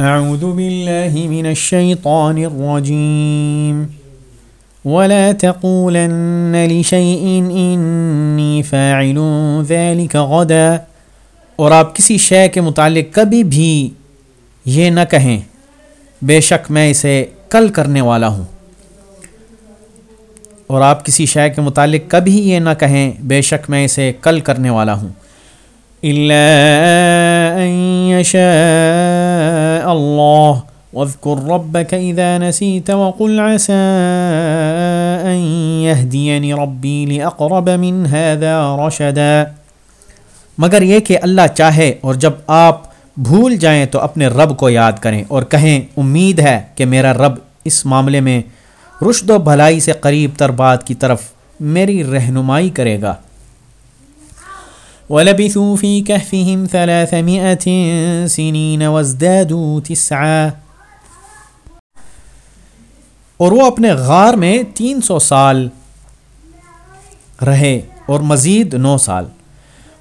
أعوذ بالله من الشيطان الرجيم. ولا تقولن لشيء إني فاعل ذلك غدا. اور آپ کسی شے کے متعلق کبھی بھی یہ نہ کہیں، بے شک میں اسے کل کرنے والا ہوں۔ اور آپ کسی شے کے متعلق کبھی یہ نہ کہیں، بے شک میں اسے کل کرنے والا ہوں۔ إلا أن يشاء الله. واذكر ربك إذا نسيت وقل عسى أن يهديني ربي لأقرب من هذا رشدا. مگر یہ کہ اللہ چاہے اور جب آپ بھول جائیں تو اپنے رب کو یاد کریں اور کہیں امید ہے کہ میرا رب اس معاملے میں رشد و بھلائی سے قریب تر بات کی طرف میری رہنمائی کرے گا۔ ولبثوا في كهفهم ثلاثمائة سنين وازدادوا تسعا اور وہ اپنے غار میں تین سو سال رہے اور مزید نو سال۔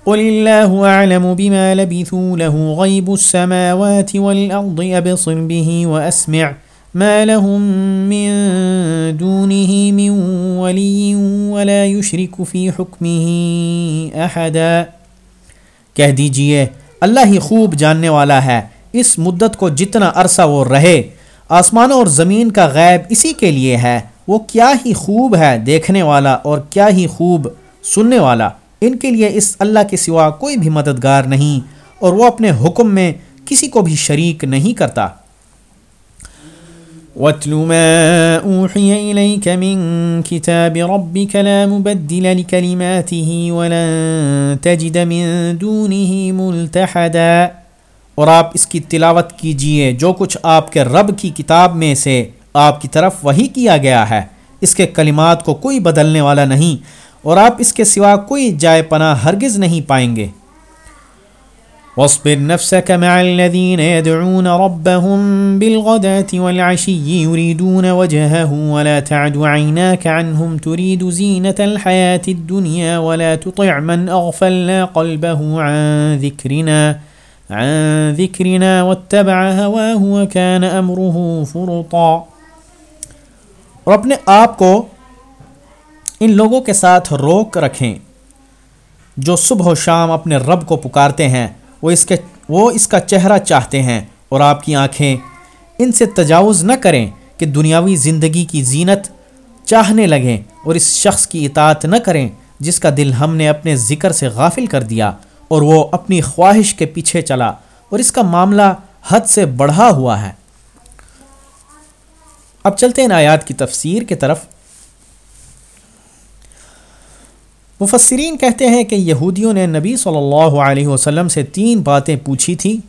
قل الله أعلم بما لبثوا له غيب السماوات والأرض أبصر به وأسمع ما لهم من دونه من ولي ولا يشرك في حكمه أحداً۔ کہہ دیجیے، اللہ ہی خوب جاننے والا ہے، اس مدت کو جتنا عرصہ وہ رہے، آسمانوں اور زمین کا غیب اسی کے لیے ہے، وہ کیا ہی خوب ہے دیکھنے والا اور کیا ہی خوب سننے والا۔ ان کے لیے اس اللہ کے سوا کوئی بھی مددگار نہیں، اور وہ اپنے حکم میں کسی کو بھی شریک نہیں کرتا۔ واتل ما أوحي إليك من كتاب ربك لا مبدل لكلماته ولن تجد من دونه ملتحدا اور آپ اس کی تلاوت کیجیے۔ جو کچھ آپ کے رب کی کتاب میں سے آپ کی طرف وہی کیا گیا ہے، اس کے کلمات کو کوئی بدلنے والا نہیں اور آپ اس کے سوا کوئی جائے پناہ ہرگز نہیں پائیں گے۔ واصبر نفسك مع الذين يدعون ربهم بالغداة والعشي يريدون وجهه ولا تعد عيناك عنهم تريد زينة الحياة الدنيا ولا تطع من أغفلنا قلبه عن ذكرنا عن ذكرنا واتبع هواه وكان أمره فرطا۔ اور اپنے آپ کو ان لوگوں کے ساتھ روک رکھیں جو صبح و شام اپنے رب کو پکارتے ہیں۔ وہ اس کے وہ اس کا چہرہ چاہتے ہیں اور آپ کی آنکھیں۔ ان سے تجاوز نہ کریں کہ دنیاوی زندگی کی زینت چاہنے لگیں اور اس شخص کی اطاعت نہ کریں جس کا دل ہم نے اپنے ذکر سے غافل کر دیا اور وہ اپنی خواہش کے پیچھے چلا اور اس کا معاملہ حد سے بڑھا ہوا ہے۔ اب چلتے ہیں آیات کی تفسیر کی طرف۔ مفسرین کہتے ہیں کہ یہودیوں نے نبی صلی اللہ علیہ وسلم سے تین باتیں پوچھی تھیں۔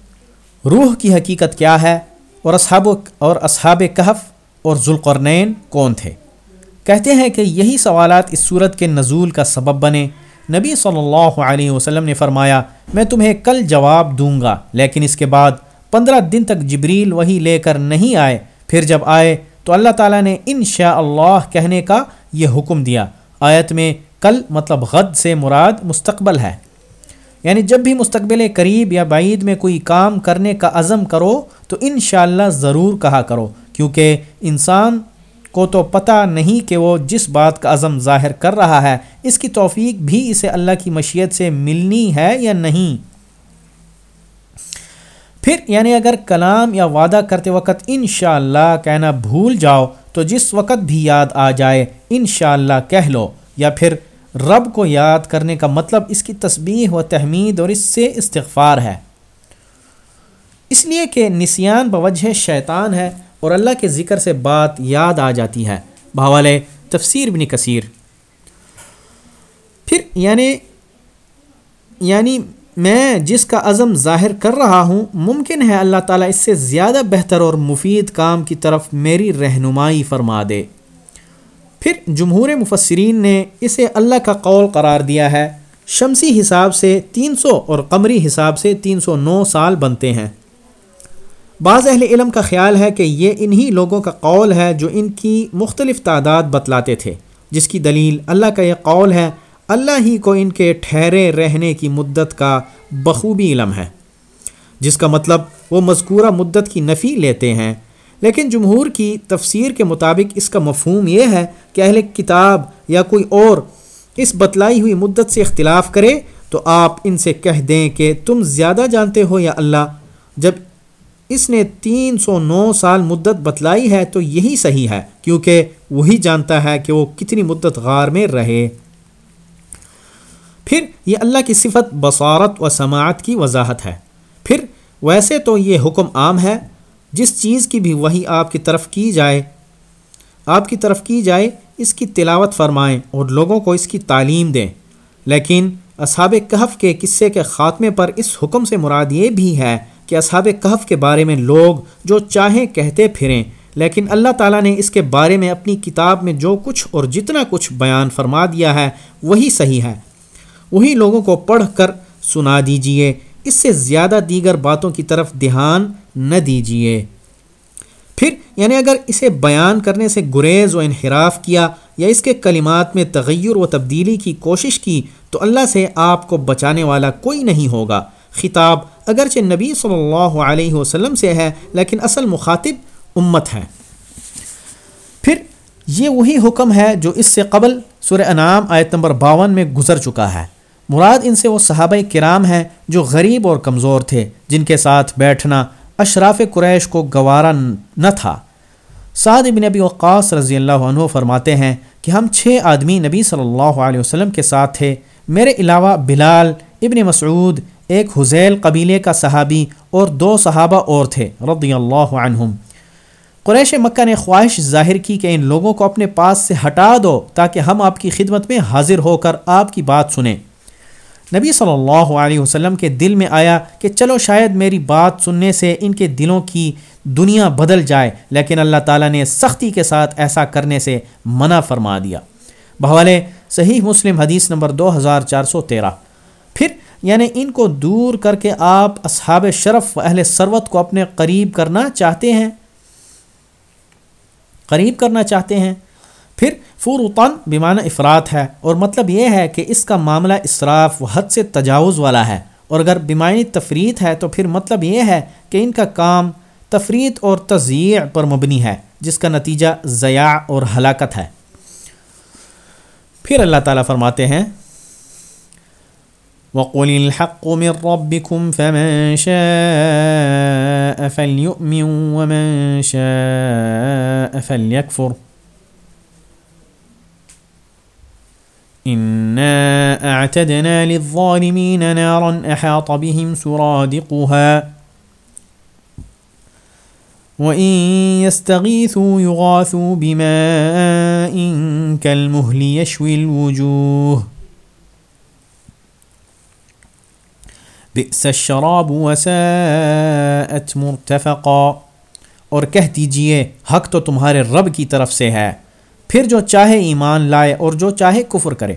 روح کی حقیقت کیا ہے؟ اور اصحاب اور اصحاب کہف اور ذوالقرنین کون تھے؟ کہتے ہیں کہ یہی سوالات اس صورت کے نزول کا سبب بنے۔ نبی صلی اللہ علیہ وسلم نے فرمایا، میں تمہیں کل جواب دوں گا، لیکن اس کے بعد پندرہ دن تک جبریل وہی لے کر نہیں آئے۔ پھر جب آئے تو اللہ تعالیٰ نے ان شاء اللہ کہنے کا یہ حکم دیا۔ آیت میں کل مطلب غد سے مراد مستقبل ہے۔ یعنی جب بھی مستقبل قریب یا بعید میں کوئی کام کرنے کا عزم کرو تو انشاءاللہ اللہ ضرور کہا کرو، کیونکہ انسان کو تو پتہ نہیں کہ وہ جس بات کا عزم ظاہر کر رہا ہے، اس کی توفیق بھی اسے اللہ کی مشیت سے ملنی ہے یا نہیں۔ پھر یعنی اگر کلام یا وعدہ کرتے وقت انشاءاللہ اللہ کہنا بھول جاؤ تو جس وقت بھی یاد آ جائے، انشاءاللہ اللہ کہہ لو۔ یا پھر رب کو یاد کرنے کا مطلب اس کی تسبیح و تحمید اور اس سے استغفار ہے۔ اس لیے کہ نسیان بوجہ شیطان ہے اور اللہ کے ذکر سے بات یاد آ جاتی ہے۔ بھاول تفسیر بن کثیر۔ پھر یعنی یعنی میں جس کا عزم ظاہر کر رہا ہوں، ممکن ہے اللہ تعالیٰ اس سے زیادہ بہتر اور مفید کام کی طرف میری رہنمائی فرما دے۔ پھر جمہور مفسرین نے اسے اللہ کا قول قرار دیا ہے۔ شمسی حساب سے تین سو اور قمری حساب سے تین سو نو سال بنتے ہیں۔ بعض اہل علم کا خیال ہے کہ یہ انہی لوگوں کا قول ہے جو ان کی مختلف تعداد بتلاتے تھے، جس کی دلیل اللہ کا یہ قول ہے، اللہ ہی کو ان کے ٹھہرے رہنے کی مدت کا بخوبی علم ہے۔ جس کا مطلب وہ مذکورہ مدت کی نفی لیتے ہیں۔ لیکن جمہور کی تفسیر کے مطابق اس کا مفہوم یہ ہے کہ اہل کتاب یا کوئی اور اس بتلائی ہوئی مدت سے اختلاف کرے تو آپ ان سے کہہ دیں کہ تم زیادہ جانتے ہو یا اللہ۔ جب اس نے تین سو نو سال مدت بتلائی ہے تو یہی صحیح ہے، کیونکہ وہی جانتا ہے کہ وہ کتنی مدت غار میں رہے۔ پھر یہ اللہ کی صفت بصارت و سماعت کی وضاحت ہے۔ پھر ویسے تو یہ حکم عام ہے جس چیز کی بھی وہی آپ کی طرف کی جائے، آپ کی طرف کی جائے، اس کی تلاوت فرمائیں اور لوگوں کو اس کی تعلیم دیں۔ لیکن اصحاب کہف کے قصے کے خاتمے پر اس حکم سے مراد یہ بھی ہے کہ اصحاب کہف کے بارے میں لوگ جو چاہیں کہتے پھریں۔ لیکن اللہ تعالیٰ نے اس کے بارے میں اپنی کتاب میں جو کچھ اور جتنا کچھ بیان فرما دیا ہے، وہی صحیح ہے۔ وہی لوگوں کو پڑھ کر سنا دیجیے۔ اس سے زیادہ دیگر باتوں کی طرف دھیان نہ دیجیے پھر یعنی اگر اسے بیان کرنے سے گریز و انحراف کیا یا اس کے کلمات میں تغیر و تبدیلی کی کوشش کی تو اللہ سے آپ کو بچانے والا کوئی نہیں ہوگا۔ خطاب اگرچہ نبی صلی اللہ علیہ وسلم سے ہے لیکن اصل مخاطب امت ہے پھر یہ وہی حکم ہے جو اس سے قبل سورہ انعام آیت نمبر باون میں گزر چکا ہے۔ مراد ان سے وہ صحابہ کرام ہیں جو غریب اور کمزور تھے جن کے ساتھ بیٹھنا اشراف قریش کو گوارا نہ تھا۔ سعد ابن نبی وقاص رضی اللہ عنہ فرماتے ہیں کہ ہم چھ آدمی نبی صلی اللہ علیہ وسلم کے ساتھ تھے۔ میرے علاوہ بلال، ابن مسعود، ایک حزیل قبیلے کا صحابی اور دو صحابہ اور تھے، رضی اللہ عنہم۔ قریش مکہ نے خواہش ظاہر کی کہ ان لوگوں کو اپنے پاس سے ہٹا دو تاکہ ہم آپ کی خدمت میں حاضر ہو کر آپ کی بات سنیں۔ نبی صلی اللہ علیہ وسلم کے دل میں آیا کہ چلو شاید میری بات سننے سے ان کے دلوں کی دنیا بدل جائے، لیکن اللہ تعالیٰ نے سختی کے ساتھ ایسا کرنے سے منع فرما دیا۔ بحوالے صحیح مسلم حدیث نمبر دو ہزار چار سو تیرہ۔ پھر یعنی ان کو دور کر کے آپ اصحاب شرف و اہل سروت کو اپنے قریب کرنا چاہتے ہیں؟ قریب کرنا چاہتے ہیں؟ پھر فوروطن بیمانہ افراد ہے اور مطلب یہ ہے کہ اس کا معاملہ اسراف و حد سے تجاوز والا ہے اور اگر بیمانی تفریح ہے تو پھر مطلب یہ ہے کہ ان کا کام تفریح اور تضیع پر مبنی ہے، جس کا نتیجہ ضیاع اور ہلاکت ہے۔ پھر اللہ تعالیٰ فرماتے ہیں، وَقُلِ الْحَقُّ مِن رَبِّكُمْ فَمَن شَاءَ فَلْيُؤْمِن وَمَن شَاءَ فَلْيَكْفُرْ۔ اعتدنا للظالمين نارا احاط بهم سرادقها يستغيثوا يغاثوا بماء كالمهل يشوي الوجوه بئس الشراب وساءت مرتفقا اور کہہ دیجیے، حق تو تمہارے رب کی طرف سے ہے۔ پھر جو چاہے ایمان لائے اور جو چاہے کفر کرے۔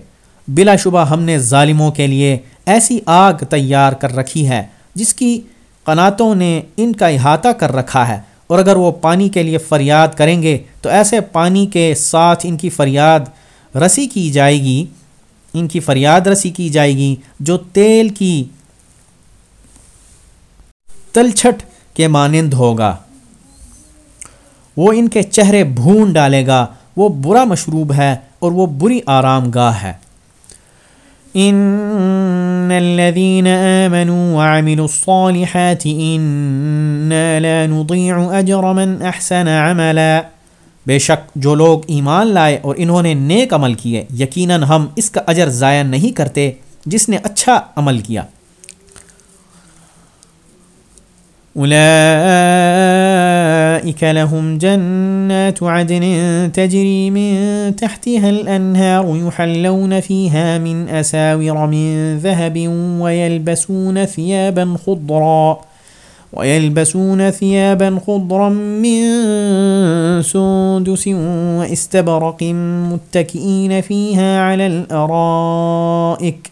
بلا شبہ ہم نے ظالموں کے لیے ایسی آگ تیار کر رکھی ہے، جس کی قناتوں نے ان کا احاطہ کر رکھا ہے۔ اور اگر وہ پانی کے لیے فریاد کریں گے، تو ایسے پانی کے ساتھ ان کی فریاد رسی کی جائے گی۔ ان کی فریاد رسی کی جائے گی جو تیل کی تلچھٹ کے مانند ہوگا۔ وہ ان کے چہرے بھون ڈالے گا۔ وہ برا مشروب ہے اور وہ بری آرام گاہ ہے۔ ان الذين امنوا وعملوا الصالحات انا لا نضيع اجر من احسن عملا۔ بے شک جو لوگ ایمان لائے اور انہوں نے نیک عمل کیے، یقیناً ہم اس کا اجر ضائع نہیں کرتے جس نے اچھا عمل کیا۔ أولئك لهم جنات عدن تجري من تحتها الأنهار يحلون فيها من أساور من ذهب ويلبسون ثيابا خضرا، ويلبسون ثيابا خضرا من سندس واستبرق متكئين فيها على الأرائك.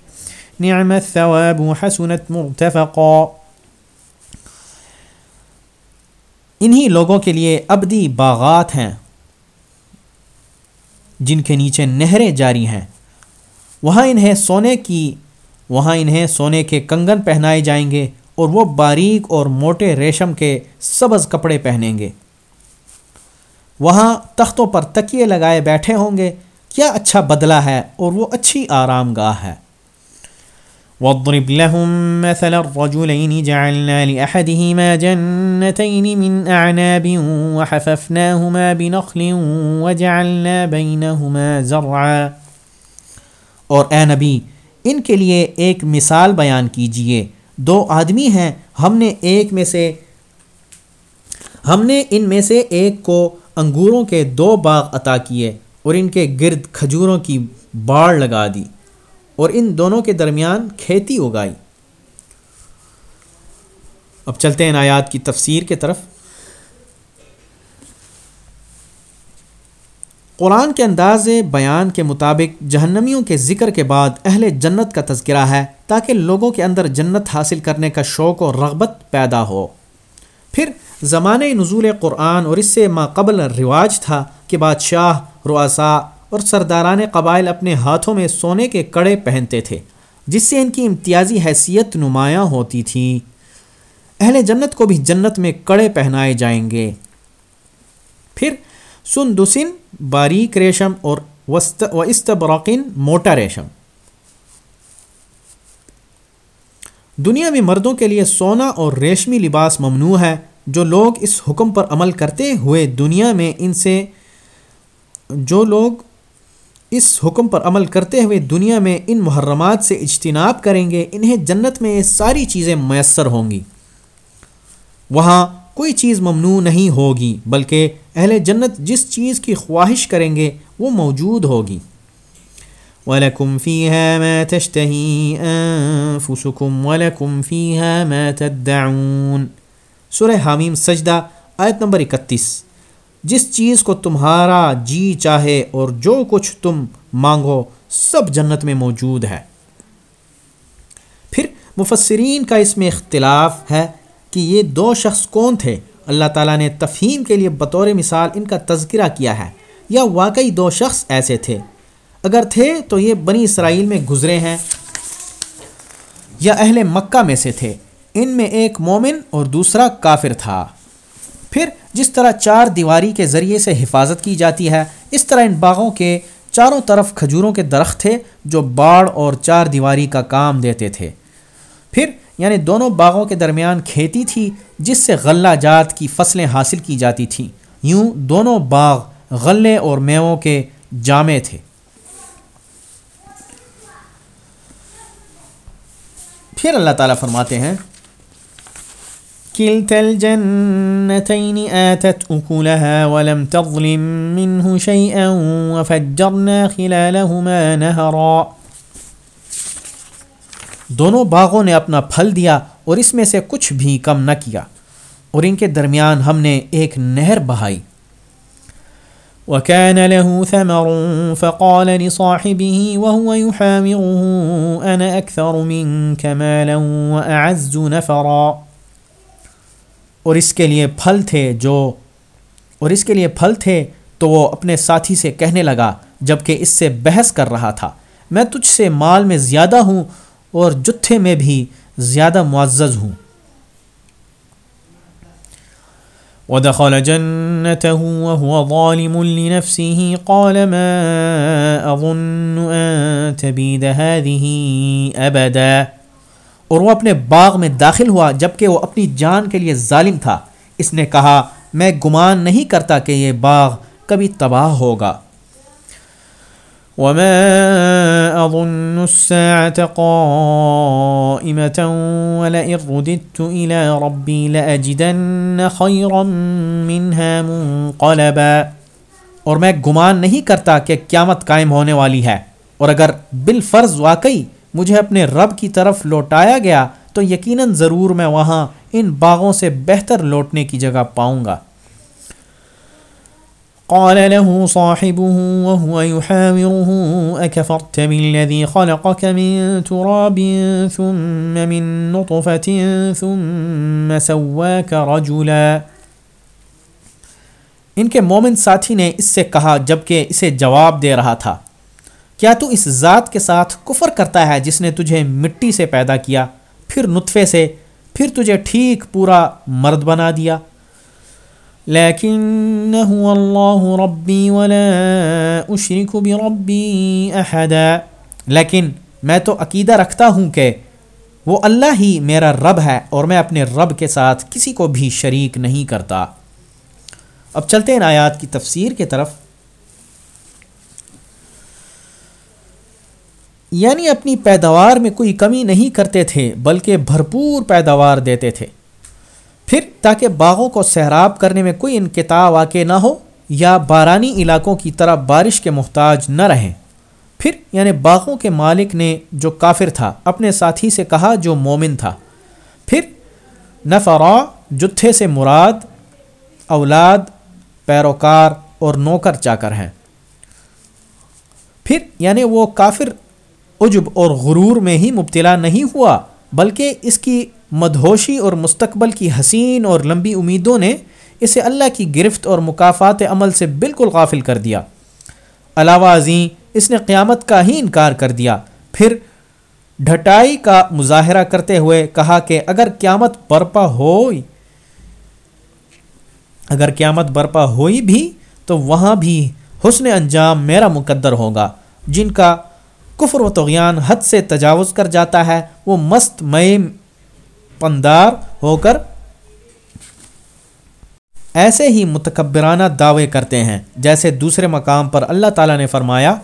نعم الثواب، حسنت مرتفقا. انہی لوگوں کے لیے ابدی باغات ہیں، جن کے نیچے نہریں جاری ہیں۔ وہاں انہیں سونے کی، وہاں انہیں سونے کے کنگن پہنائے جائیں گے اور وہ باریک اور موٹے ریشم کے سبز کپڑے پہنیں گے۔ وہاں تختوں پر تکیے لگائے بیٹھے ہوں گے، کیا اچھا بدلہ ہے اور وہ اچھی آرام گاہ ہے۔ واضرب لهم مثل الرجلين، جعلنا لأحدهما جنتين من أعناب وحففناهما بنخل وجعلنا بينهما زرعا۔ اور اے نبی، ان کے لیے ایک مثال بیان کیجیے۔ دو آدمی ہیں، ہم نے ایک میں سے، ہم نے ان میں سے ایک کو انگوروں کے دو باغ عطا کیے اور ان کے گرد کھجوروں کی باڑ لگا دی۔ اور ان دونوں کے درمیان کھیتی اگائی۔ اب چلتے ہیں آیات کی تفسیر کے طرف۔ قرآن کے انداز بیان کے مطابق جہنمیوں کے ذکر کے بعد اہل جنت کا تذکرہ ہے تاکہ لوگوں کے اندر جنت حاصل کرنے کا شوق و رغبت پیدا ہو۔ پھر زمانے نزول قرآن اور اس سے ماقبل رواج تھا کہ بادشاہ رؤسا اور سرداران قبائل اپنے ہاتھوں میں سونے کے کڑے پہنتے تھے، جس سے ان کی امتیازی حیثیت نمایاں ہوتی تھی۔ اہل جنت کو بھی جنت میں کڑے پہنائے جائیں گے۔ پھر سن دسن باریک ریشم اور وسط و استبراقین موٹا ریشم۔ دنیا میں مردوں کے لیے سونا اور ریشمی لباس ممنوع ہے۔ جو لوگ اس حکم پر عمل کرتے ہوئے دنیا میں ان سے جو لوگ اس حکم پر عمل کرتے ہوئے دنیا میں ان محرمات سے اجتناب کریں گے، انہیں جنت میں یہ ساری چیزیں میسر ہوں گی۔ وہاں کوئی چیز ممنوع نہیں ہوگی، بلکہ اہل جنت جس چیز کی خواہش کریں گے، وہ موجود ہوگی۔ وَلَكُمْ فِيهَا مَا تَشْتَهِي أَنفُسُكُمْ وَلَكُمْ فِيهَا مَا تَدَّعُونَ۔ سورہ حامیم سجدہ، آیت نمبر اکتیس۔ جس چیز کو تمہارا جی چاہے اور جو کچھ تم مانگو، سب جنت میں موجود ہے۔ پھر مفسرین کا اس میں اختلاف ہے کہ یہ دو شخص کون تھے۔ اللہ تعالیٰ نے تفہیم کے لیے بطور مثال ان کا تذکرہ کیا ہے۔ یا واقعی دو شخص ایسے تھے۔ اگر تھے تو یہ بنی اسرائیل میں گزرے ہیں یا اہل مکہ میں سے تھے۔ ان میں ایک مومن اور دوسرا کافر تھا۔ پھر جس طرح چار دیواری کے ذریعے سے حفاظت کی جاتی ہے، اس طرح ان باغوں کے چاروں طرف کھجوروں کے درخت تھے جو باڑ اور چار دیواری کا کام دیتے تھے۔ پھر یعنی دونوں باغوں کے درمیان کھیتی تھی، جس سے غلہ جات کی فصلیں حاصل کی جاتی تھیں۔ یوں دونوں باغ غلے اور میووں کے جامع تھے۔ پھر اللہ تعالیٰ فرماتے ہیں كلتا الجنتين آتت أكلها ولم تظلم منه شيئا وفجرنا خلالهما نهرا. دونوں باغوں نے اپنا پھل دیا اور اس میں سے کچھ بھی کم نہ کیا اور ان کے درمیان ہم نے ایک نہر بہائی. وكان له ثمر فقال لصاحبه وهو يحامره أنا أكثر منك مالا وأعز نفرا. اور اس کے لیے پھل تھے جو اور اس کے لیے پھل تھے تو وہ اپنے ساتھی سے کہنے لگا جبکہ اس سے بحث کر رہا تھا۔ میں تجھ سے مال میں زیادہ ہوں اور جتھے میں بھی زیادہ معزز ہوں۔ ودخل جنته وهو ظالم لنفسه قال ما أظن أن تبيد هذه أبداً۔ اور وہ اپنے باغ میں داخل ہوا جبکہ وہ اپنی جان کے لیے ظالم تھا۔ اس نے کہا، میں گمان نہیں کرتا کہ یہ باغ کبھی تباہ ہوگا۔ وما أظن الساعة قائمة ولئن رددت إلى ربي لأجدن خيرا منها منقلبا۔ اور میں گمان نہیں کرتا کہ قیامت قائم ہونے والی ہے۔ اور اگر بالفرض واقعی مجھے اپنے رب کی طرف لوٹایا گیا تو یقیناً ضرور میں وہاں ان باغوں سے بہتر لوٹنے کی جگہ پاؤں گا۔ قال له صاحبه وهو يحاوره، أكفرت بالذي خلقك من تراب ثم من نطفة ثم سواك رجلا۔ ان کے مومن ساتھی نے اس سے کہا جبکہ اسے جواب دے رہا تھا۔ کیا تو اس ذات کے ساتھ کفر کرتا ہے جس نے تجھے مٹی سے پیدا کیا، پھر نطفے سے، پھر تجھے ٹھیک پورا مرد بنا دیا؟ لیکن میں تو عقیدہ رکھتا ہوں کہ وہ اللہ ہی میرا رب ہے اور میں اپنے رب کے ساتھ کسی کو بھی شریک نہیں کرتا۔ اب چلتے ہیں آیات کی تفسیر کی طرف۔ یعنی اپنی پیداوار میں کوئی کمی نہیں کرتے تھے، بلکہ بھرپور پیداوار دیتے تھے۔ پھر تاکہ باغوں کو سیراب کرنے میں کوئی انقطاع واقع نہ ہو یا بارانی علاقوں کی طرح بارش کے محتاج نہ رہیں۔ پھر یعنی باغوں کے مالک نے جو کافر تھا، اپنے ساتھی سے کہا جو مومن تھا۔ پھر نفرا، جتھے سے مراد، اولاد، پیروکار اور نوکر چا کر ہیں۔ پھر یعنی وہ کافر عجب اور غرور میں ہی مبتلا نہیں ہوا، بلکہ اس کی مدہوشی اور مستقبل کی حسین اور لمبی امیدوں نے اسے اللہ کی گرفت اور مقافات عمل سے بالکل غافل کر دیا۔ علاوہ ازیں اس نے قیامت کا ہی انکار کر دیا۔ پھر ڈھٹائی کا مظاہرہ کرتے ہوئے کہا کہ اگر قیامت برپا ہوئی، اگر قیامت برپا ہوئی بھی، تو وہاں بھی حسن انجام میرا مقدر ہوگا، جن کا کفر و تغیان حد سے تجاوز کر جاتا ہے۔ وہ مست مئے پندار ہو کر ایسے ہی متکبرانہ دعوے کرتے ہیں۔ جیسے دوسرے مقام پر اللہ تعالیٰ نے فرمایا،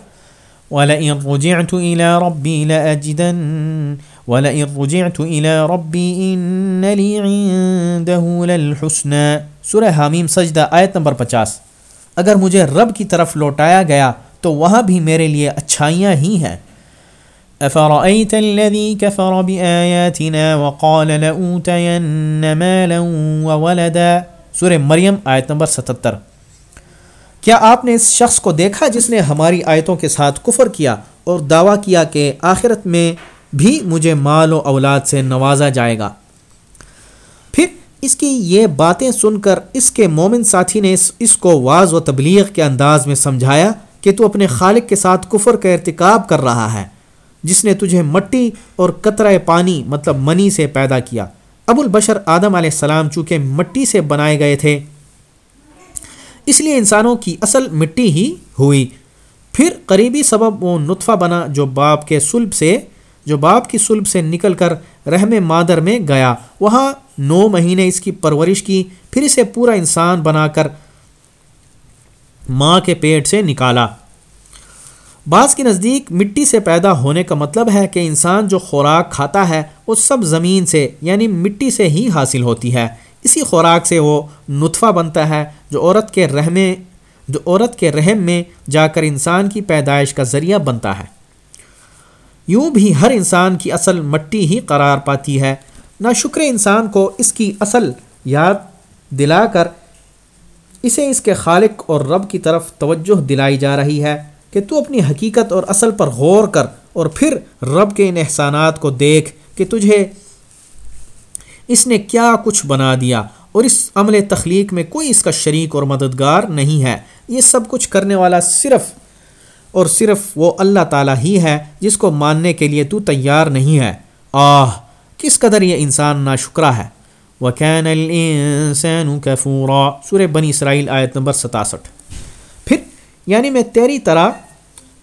وَلَئِن رُجِعْتُ إِلَىٰ رَبِّي لَأَجِدَنَّ، وَلَئِن رُجِعْتُ إِلَىٰ رَبِّي إِنَّ لِي عِندَهُ لَلْحُسْنَى۔ سورہ حامیم سجدہ آیت نمبر پچاس۔ اگر مجھے رب کی طرف لوٹایا گیا تو وہاں بھی میرے لیے اچھائیاں ہی ہیں۔ افرأيت الذي كفر بآياتنا وقال لأوتين مالا وولدا؟ سورہ مریم، آیت نمبر ستتر۔ کیا آپ نے اس شخص کو دیکھا جس نے ہماری آیتوں کے ساتھ کفر کیا اور دعویٰ کیا کہ آخرت میں بھی مجھے مال و اولاد سے نوازا جائے گا؟ پھر اس کی یہ باتیں سن کر اس کے مومن ساتھی نے اس اس کو واض و تبلیغ کے انداز میں سمجھایا کہ تو اپنے خالق کے ساتھ کفر کا ارتکاب کر رہا ہے۔ جس نے تجھے مٹی اور قطرہ پانی مطلب منی سے پیدا کیا۔ ابو البشر آدم علیہ السلام چونکہ مٹی سے بنائے گئے تھے، اس لیے انسانوں کی اصل مٹی ہی ہوئی۔ پھر قریبی سبب وہ نطفہ بنا جو باپ کے سلب سے، جو باپ کی سلب سے نکل کر رحم مادر میں گیا۔ وہاں نو مہینے اس کی پرورش کی، پھر اسے پورا انسان بنا کر ماں کے پیٹ سے نکالا۔ بعض کے نزدیک مٹی سے پیدا ہونے کا مطلب ہے کہ انسان جو خوراک کھاتا ہے، وہ سب زمین سے یعنی مٹی سے ہی حاصل ہوتی ہے۔ اسی خوراک سے وہ نطفہ بنتا ہے، جو عورت کے رحم جو عورت کے رحم میں جا کر انسان کی پیدائش کا ذریعہ بنتا ہے۔ یوں بھی ہر انسان کی اصل مٹی ہی قرار پاتی ہے۔ نہ شکر انسان کو اس کی اصل یاد دلا کر، اسے اس کے خالق اور رب کی طرف توجہ دلائی جا رہی ہے۔ کہ تو اپنی حقیقت اور اصل پر غور کر اور پھر رب کے ان احسانات کو دیکھ کہ تجھے اس نے کیا کچھ بنا دیا اور اس عمل تخلیق میں کوئی اس کا شریک اور مددگار نہیں ہے۔ یہ سب کچھ کرنے والا صرف اور صرف وہ اللہ تعالیٰ ہی ہے جس کو ماننے کے لیے تو تیار نہیں ہے۔ آہ، کس قدر یہ انسان نا شکرہ ہے۔ وَكَانَ الْإِنسَانُ كَفُورًا۔ سورہ بنی اسرائیل آیت نمبر ستاسٹھ۔ پھر یعنی میں تیری طرح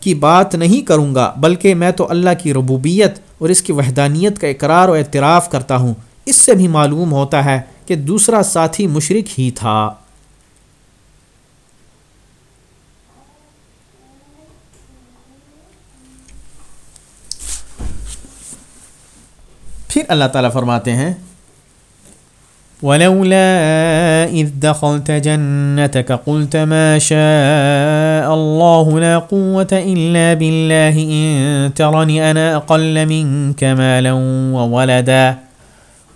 کی بات نہیں کروں گا، بلکہ میں تو اللہ کی ربوبیت اور اس کی وحدانیت کا اقرار و اعتراف کرتا ہوں۔ اس سے بھی معلوم ہوتا ہے کہ دوسرا ساتھی مشرق ہی تھا۔ پھر اللہ تعالیٰ فرماتے ہیں ولولا إذ دخلت جنتك قلت ما شاء الله لا قوة إلا بالله إن ترني أنا أقل منك مالا وولدا۔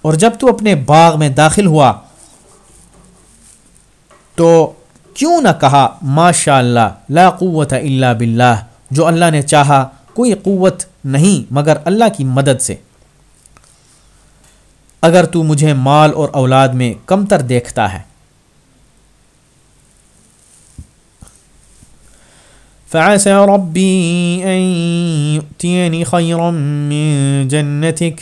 اور جب تو اپنے باغ میں داخل ہوا، تو کیوں نہ کہا ماشاء اللہ لا قوت الا باللہ جو اللہ نے چاہا، کوئی قوت نہیں، مگر اللہ کی مدد سے۔ اگر تو مجھے مال اور اولاد میں کم تر دیکھتا ہے۔ فعسى ربي أن يؤتيني خيرا من جنتك۔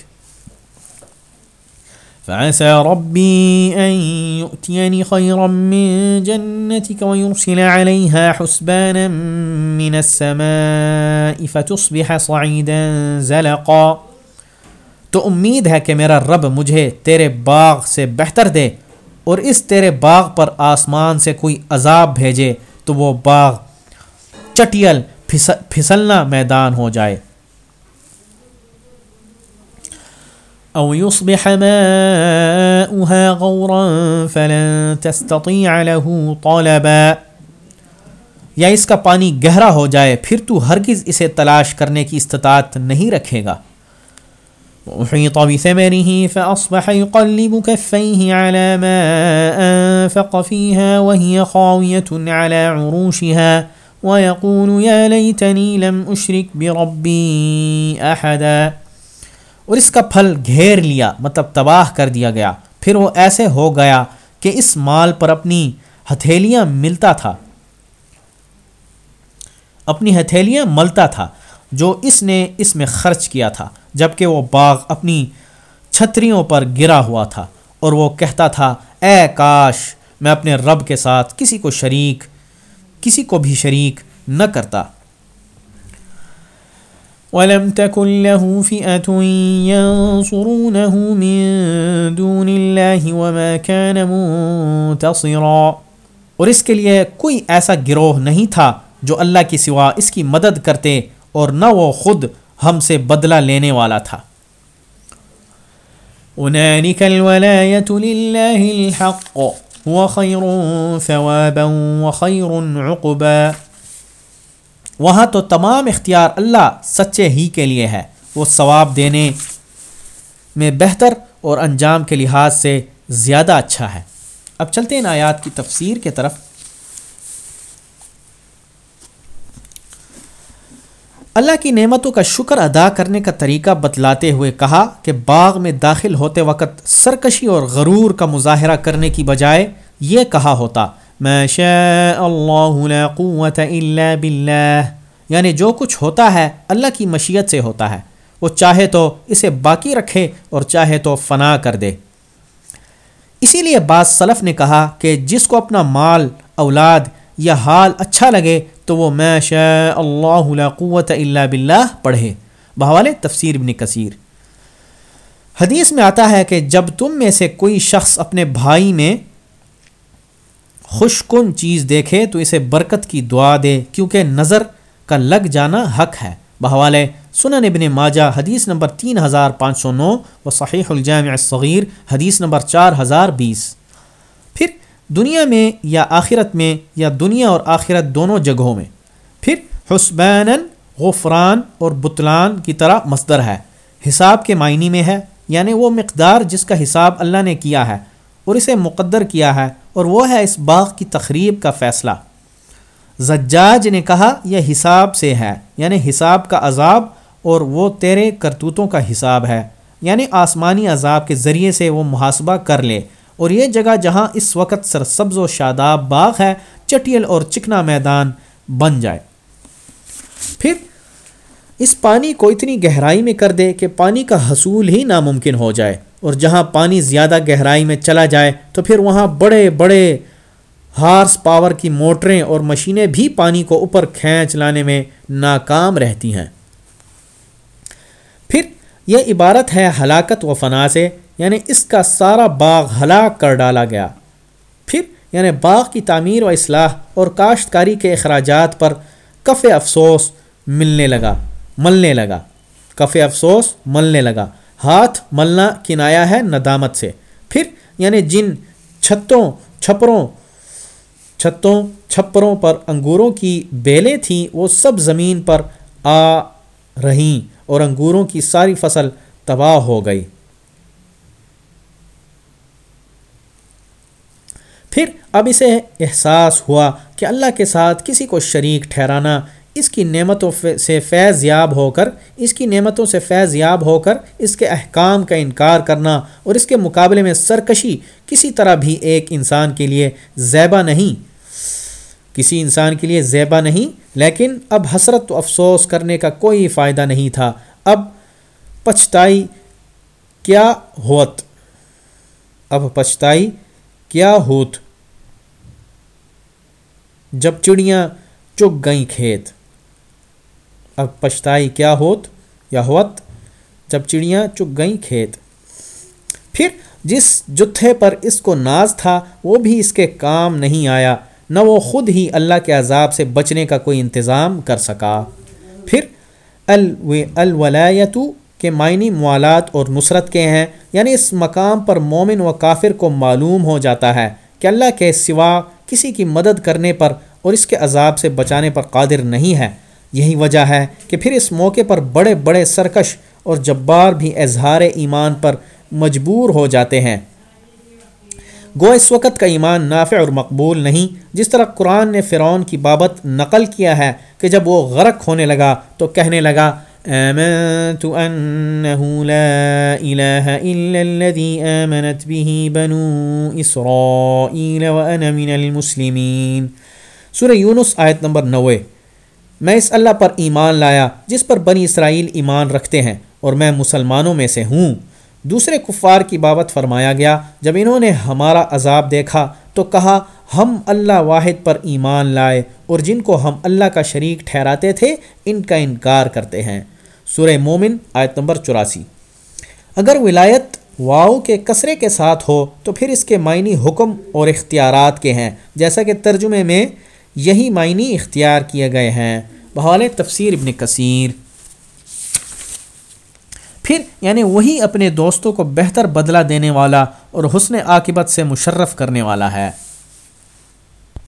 فعسى ربي أن يؤتيني خيرا من جنتك ويرسل عليها حسبانا من السماء فتصبح صعيدا زلقا۔ تو امید ہے کہ میرا رب مجھے تیرے باغ سے بہتر دے اور اس تیرے باغ پر آسمان سے کوئی عذاب بھیجے تو وہ باغ چٹیل پھسلنا میدان ہو جائے۔ او يصبح ماؤها غورا فلن تستطيع له طلبا۔ یا اس کا پانی گہرا ہو جائے، پھر تو ہرگز اسے تلاش کرنے کی استطاعت نہیں رکھے گا۔ وحيط بثمره فأصبح يقلب كفيه على ما أنفق فيها وهي خاوية على عروشها ويقول يا ليتني لم أشرك بربي أحدا اور اس کا پھل گھیر لیا مطلب تباہ کر دیا گیا۔ پھر وہ ایسے ہو گیا کہ اس مال پر اپنی ہتھیلیاں ملتا تھا۔ اپنی ہتھیلیاں ملتا تھا۔ جو اس نے اس میں خرچ کیا تھا جبکہ وہ باغ اپنی چھتریوں پر گرا ہوا تھا اور وہ کہتا تھا، اے کاش، میں اپنے رب کے ساتھ کسی کو شریک، کسی کو بھی شریک نہ کرتا۔ ولم تكن له فئة ينصرونه من دون الله وما كان منتصرا۔ اور اس کے لیے کوئی ایسا گروہ نہیں تھا جو اللہ کی سوا اس کی مدد کرتے اور نہ وہ خود ہم سے بدلہ لینے والا تھا۔ هنالك الولاية لله الحق، هو خير ثوابا وخير عقبا۔ وہاں تو تمام اختیار اللہ سچے ہی کے لیے ہے۔ وہ ثواب دینے میں بہتر اور انجام کے لحاظ سے زیادہ اچھا ہے۔ اب چلتے ہیں آیات کی تفسیر کے طرف۔ اللہ کی نعمتوں کا شکر ادا کرنے کا طریقہ بتلاتے ہوئے کہا کہ باغ میں داخل ہوتے وقت سرکشی اور غرور کا مظاہرہ کرنے کی بجائے یہ کہا ہوتا، ما شاء اللہ لا قوت الا باللہ یعنی جو کچھ ہوتا ہے اللہ کی مشیت سے ہوتا ہے۔ وہ چاہے تو اسے باقی رکھے اور چاہے تو فنا کر دے۔ اسی لیے بعض صلف نے کہا کہ جس کو اپنا مال، اولاد یا حال اچھا لگے تو وہ ما شاء اللہ لا قوت الا باللہ پڑھے۔ بحوالے تفسیر ابن کثیر۔ حدیث میں آتا ہے کہ جب تم میں سے کوئی شخص اپنے بھائی میں خوش کن چیز دیکھے تو اسے برکت کی دعا دے، کیونکہ نظر کا لگ جانا حق ہے۔ بحوالے سنن ابن ماجہ، حدیث نمبر تین ہزار پانچ سو نو، و صحیح الجامع الصغیر، حدیث نمبر چار ہزار بیس۔ پھر دنیا میں یا آخرت میں یا دنیا اور آخرت دونوں جگہوں میں۔ پھر حسبین غفران اور بتلان کی طرح مصدر ہے۔ حساب کے معنی میں ہے یعنی وہ مقدار جس کا حساب اللہ نے کیا ہے اور اسے مقدر کیا ہے، اور وہ ہے اس باغ کی تقریب کا فیصلہ۔ زجاج نے کہا، یہ حساب سے ہے یعنی حساب کا عذاب، اور وہ تیرے کرتوتوں کا حساب ہے۔ یعنی آسمانی عذاب کے ذریعے سے وہ محاسبہ کر لے۔ اور یہ جگہ جہاں اس وقت سرسبز و شاداب باغ ہے، چٹیل اور چکنا میدان بن جائے۔ پھر اس پانی کو اتنی گہرائی میں کر دے کہ پانی کا حصول ہی ناممکن ہو جائے اور جہاں پانی زیادہ گہرائی میں چلا جائے تو پھر وہاں بڑے بڑے ہارس پاور کی موٹریں اور مشینیں بھی پانی کو اوپر کھینچ لانے میں ناکام رہتی ہیں۔ پھر یہ عبارت ہے ہلاکت و فنا سے۔ یعنی اس کا سارا باغ ہلاک کر ڈالا گیا۔ پھر یعنی باغ کی تعمیر و اصلاح اور کاشتکاری کے اخراجات پر کف افسوس ملنے لگا ملنے لگا۔ کف افسوس ملنے لگا۔ ہاتھ ملنا کنایا ہے ندامت سے۔ پھر یعنی جن چھتوں، چھپروں چھتوں، چھپروں پر انگوروں کی بیلیں تھیں، وہ سب زمین پر آ رہیں اور انگوروں کی ساری فصل تباہ ہو گئی۔ پھر اب اسے احساس ہوا کہ اللہ کے ساتھ کسی کو شریک ٹھہرانا اس کی نعمتوں سے فیض یاب ہو کر اس کی نعمتوں سے فیض یاب ہو کر اس کے احکام کا انکار کرنا اور اس کے مقابلے میں سرکشی کسی طرح بھی ایک انسان کے لیے زیبہ نہیں۔ کسی انسان کے لیے زیبہ نہیں، لیکن اب حسرت و افسوس کرنے کا کوئی فائدہ نہیں تھا۔ اب پچھتائی کیا ہوت؟ اب پچھتائی کیا ہوت؟ جب چڑیاں چگ گئیں کھیت۔ اب پچھتائی کیا ہوت یا ہوت؟ جب چڑیاں چگ گئیں کھیت۔ پھر جس جتھے پر اس کو ناز تھا، وہ بھی اس کے کام نہیں آیا، نہ وہ خود ہی اللہ کے عذاب سے بچنے کا کوئی انتظام کر سکا۔ پھر الولایتو کے معنی موالات اور نصرت کے ہیں یعنی اس مقام پر مومن و کافر کو معلوم ہو جاتا ہے کہ اللہ کے سوا کسی کی مدد کرنے پر اور اس کے عذاب سے بچانے پر قادر نہیں ہے۔ یہی وجہ ہے کہ پھر اس موقع پر بڑے بڑے سرکش اور جبار بھی اظہار ایمان پر مجبور ہو جاتے ہیں۔ گو اس وقت کا ایمان نافع اور مقبول نہیں، جس طرح قرآن نے فرعون کی بابت نقل کیا ہے کہ جب وہ غرق ہونے لگا تو کہنے لگا آمنت انه لا الہ الا الذي آمنت به بنو اسرائیل وانا من المسلمین سورہ یونس آیت نمبر نوے. میں اس اللہ پر ایمان لایا جس پر بنی اسرائیل ایمان رکھتے ہیں اور میں مسلمانوں میں سے ہوں. دوسرے کفار کی بابت فرمایا گیا، جب انہوں نے ہمارا عذاب دیکھا تو کہا، ہم اللہ واحد پر ایمان لائے اور جن کو ہم اللہ کا شریک ٹھہراتے تھے ان کا انکار کرتے ہیں۔ سورہ مومن، آیت نمبر چوراسی۔ اگر ولایت واؤ کے کثرے کے ساتھ ہو، تو پھر اس کے معنی حکم اور اختیارات کے ہیں، جیسا کہ ترجمے میں یہی معنی اختیار کیے گئے ہیں۔ بحال تفسیر ابن کثیر۔ پھر یعنی وہی اپنے دوستوں کو بہتر بدلہ دینے والا اور حسن عاقبت سے مشرف کرنے والا ہے۔